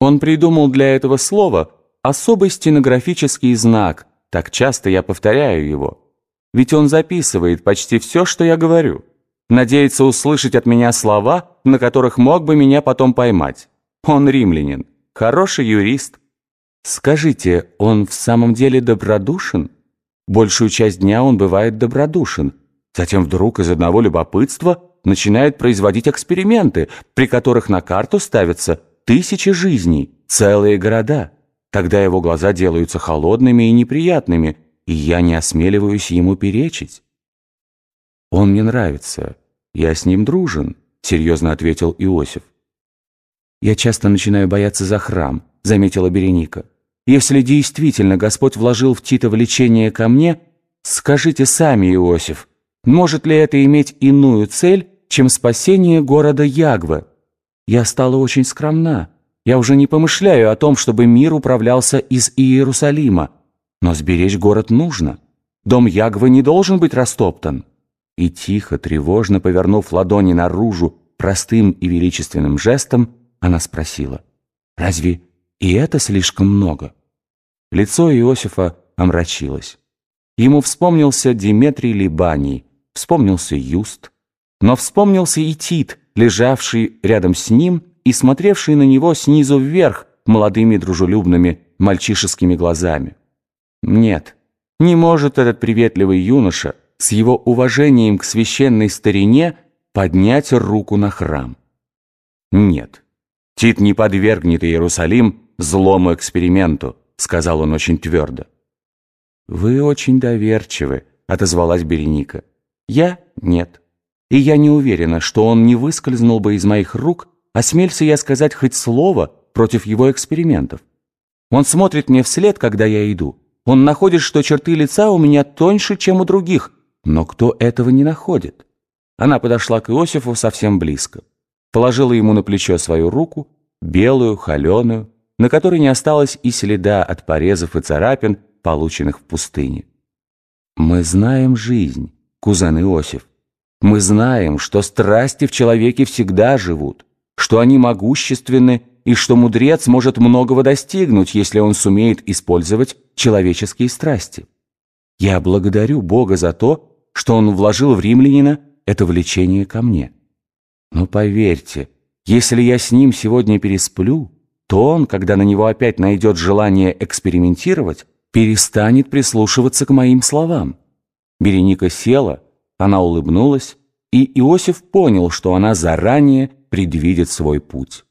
Он придумал для этого слова особый стенографический знак, так часто я повторяю его. Ведь он записывает почти все, что я говорю. Надеется услышать от меня слова, на которых мог бы меня потом поймать. Он римлянин, хороший юрист. Скажите, он в самом деле добродушен? Большую часть дня он бывает добродушен. Затем вдруг из одного любопытства начинает производить эксперименты, при которых на карту ставятся тысячи жизней, целые города. Тогда его глаза делаются холодными и неприятными, и я не осмеливаюсь ему перечить. «Он мне нравится. Я с ним дружен», — серьезно ответил Иосиф. «Я часто начинаю бояться за храм», — заметила Береника. «Если действительно Господь вложил в Тита влечение ко мне, скажите сами, Иосиф, может ли это иметь иную цель, чем спасение города Ягвы? Я стала очень скромна. Я уже не помышляю о том, чтобы мир управлялся из Иерусалима. Но сберечь город нужно. Дом Ягвы не должен быть растоптан». И тихо, тревожно повернув ладони наружу простым и величественным жестом, она спросила, «Разве и это слишком много?» Лицо Иосифа омрачилось. Ему вспомнился Диметрий Либаний, вспомнился Юст, но вспомнился и Тит, лежавший рядом с ним и смотревший на него снизу вверх молодыми дружелюбными мальчишескими глазами. Нет, не может этот приветливый юноша с его уважением к священной старине поднять руку на храм. Нет, Тит не подвергнет Иерусалим злому эксперименту, сказал он очень твердо. «Вы очень доверчивы», — отозвалась Береника. «Я — нет. И я не уверена, что он не выскользнул бы из моих рук, осмелься я сказать хоть слово против его экспериментов. Он смотрит мне вслед, когда я иду, он находит, что черты лица у меня тоньше, чем у других, но кто этого не находит? Она подошла к Иосифу совсем близко, положила ему на плечо свою руку, белую, холеную, на которой не осталось и следа от порезов и царапин, полученных в пустыне. Мы знаем жизнь, кузен Иосиф. Мы знаем, что страсти в человеке всегда живут, что они могущественны и что мудрец может многого достигнуть, если он сумеет использовать человеческие страсти. Я благодарю Бога за то, что Он вложил в римлянина это влечение ко мне. Но поверьте, если я с ним сегодня пересплю, то он, когда на него опять найдет желание экспериментировать, перестанет прислушиваться к моим словам. Береника села, она улыбнулась, и Иосиф понял, что она заранее предвидит свой путь.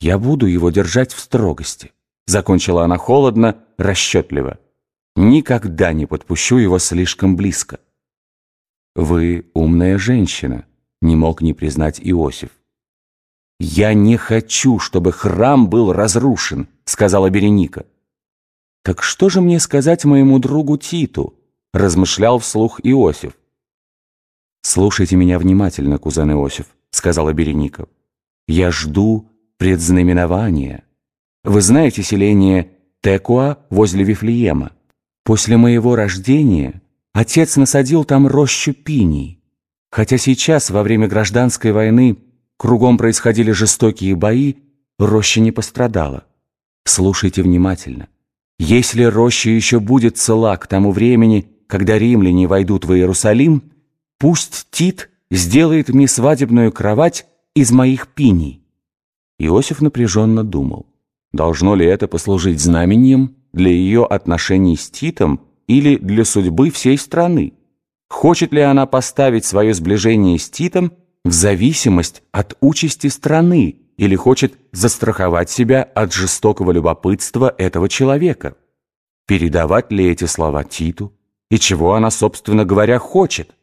«Я буду его держать в строгости», — закончила она холодно, расчетливо. «Никогда не подпущу его слишком близко». «Вы умная женщина», — не мог не признать Иосиф. «Я не хочу, чтобы храм был разрушен», — сказала Береника. «Так что же мне сказать моему другу Титу?» — размышлял вслух Иосиф. «Слушайте меня внимательно, кузен Иосиф», — сказала Береника. «Я жду предзнаменование. Вы знаете селение Текуа возле Вифлеема? После моего рождения отец насадил там рощу пиний. Хотя сейчас, во время гражданской войны, кругом происходили жестокие бои, роща не пострадала. Слушайте внимательно. Если роща еще будет цела к тому времени, когда римляне войдут в Иерусалим, пусть Тит сделает мне свадебную кровать из моих пиней. Иосиф напряженно думал, должно ли это послужить знаменем для ее отношений с Титом или для судьбы всей страны. Хочет ли она поставить свое сближение с Титом в зависимость от участи страны или хочет застраховать себя от жестокого любопытства этого человека? Передавать ли эти слова Титу? И чего она, собственно говоря, хочет?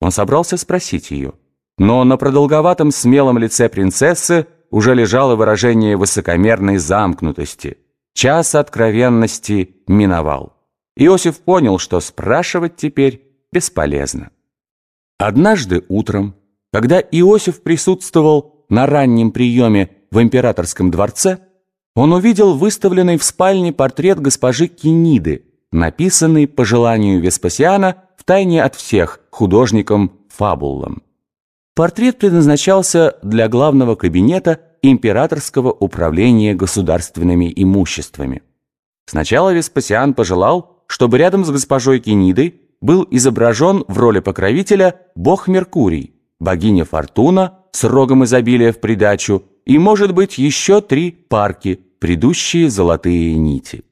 Он собрался спросить ее, но на продолговатом смелом лице принцессы уже лежало выражение высокомерной замкнутости. Час откровенности миновал. Иосиф понял, что спрашивать теперь бесполезно. Однажды утром, когда Иосиф присутствовал на раннем приеме в императорском дворце, он увидел выставленный в спальне портрет госпожи Кениды, написанный по желанию Веспасиана втайне от всех художником Фабулом. Портрет предназначался для главного кабинета императорского управления государственными имуществами. Сначала Веспасиан пожелал, чтобы рядом с госпожой Кенидой был изображен в роли покровителя бог Меркурий, богиня Фортуна с рогом изобилия в придачу и, может быть, еще три парки, придущие золотые нити.